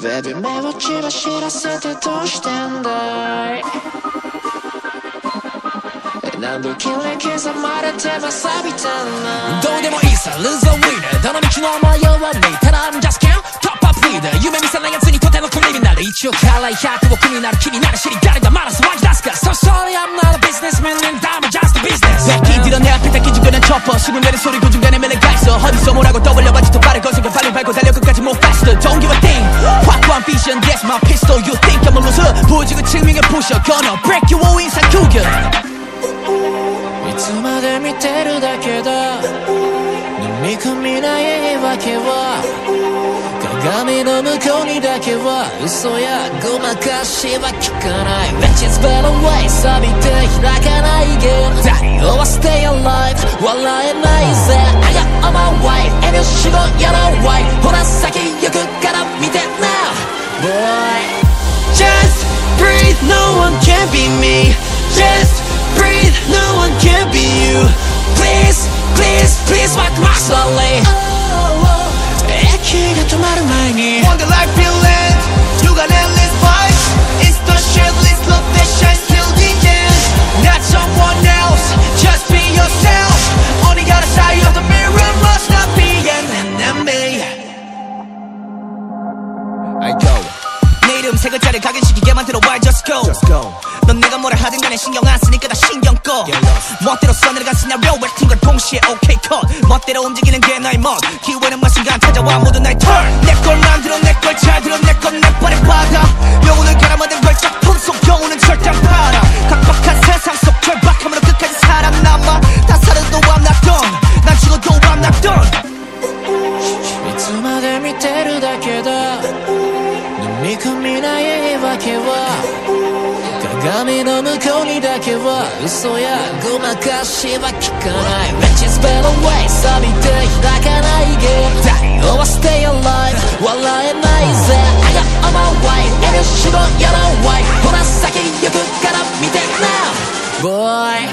Baby 目を散ら知らせてどうしてんだい何度キレ刻まれてまさびたなどうでもいいさ Loser winner どの道の迷わねえただ I'm just count Top up leader 夢見せない奴にとてもクリミナル一応辛い100を苦になる気になる知り誰がマラス湧き出すか So sorry I'm not a businessman and I'm just a business 새끼 들어 내 앞에 딱 기준가는 chopper 수분되는 소리 고중간에 매력가 있어 어디서 뭐라고 떠올려봐지 더 빠른 거세가 빨리 밟고 달려 끝까지 move faster Don't give a thing gonna break you. all inside Kugen いつまで見てるだけだ飲み込みないわけは鏡の向こうにだけは嘘やごまかしは聞かない Let's just better way? 錆びて開かないゲーム何をは stay alive. 笑えないぜ I got singing Wonder like Finland You got endless vibes. It's the shit, let's love that shines till the end Not someone else Just be yourself. On the other side of the mirror Must not be an enemy. I got 세 글자를 각인시키게 만들어. Why just go? 넌 내가 뭐라 하든 간에 신경 안 쓰니까 다 신경 꺼. 멋대로 써내려간 시나리오 웹툰 걸 동시에 OK 컷 멋대로 움직이는 게 나의 멋. 기회는 뭐 순간 찾아와. 모두 나의 turn. 내걸 만들어 내 걸 잘 들어 내건내 발에 받아 鏡の向こうにだけは嘘やごまかしは聞かない Let's just better way 錆びて開かないゲーム誰をは stay alive 笑えないぜ I got on my way 遠慮しろやろ Why ほら先行くから見て now Boy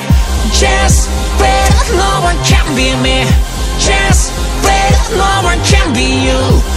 Just wait no one can be me Just wait no one can be you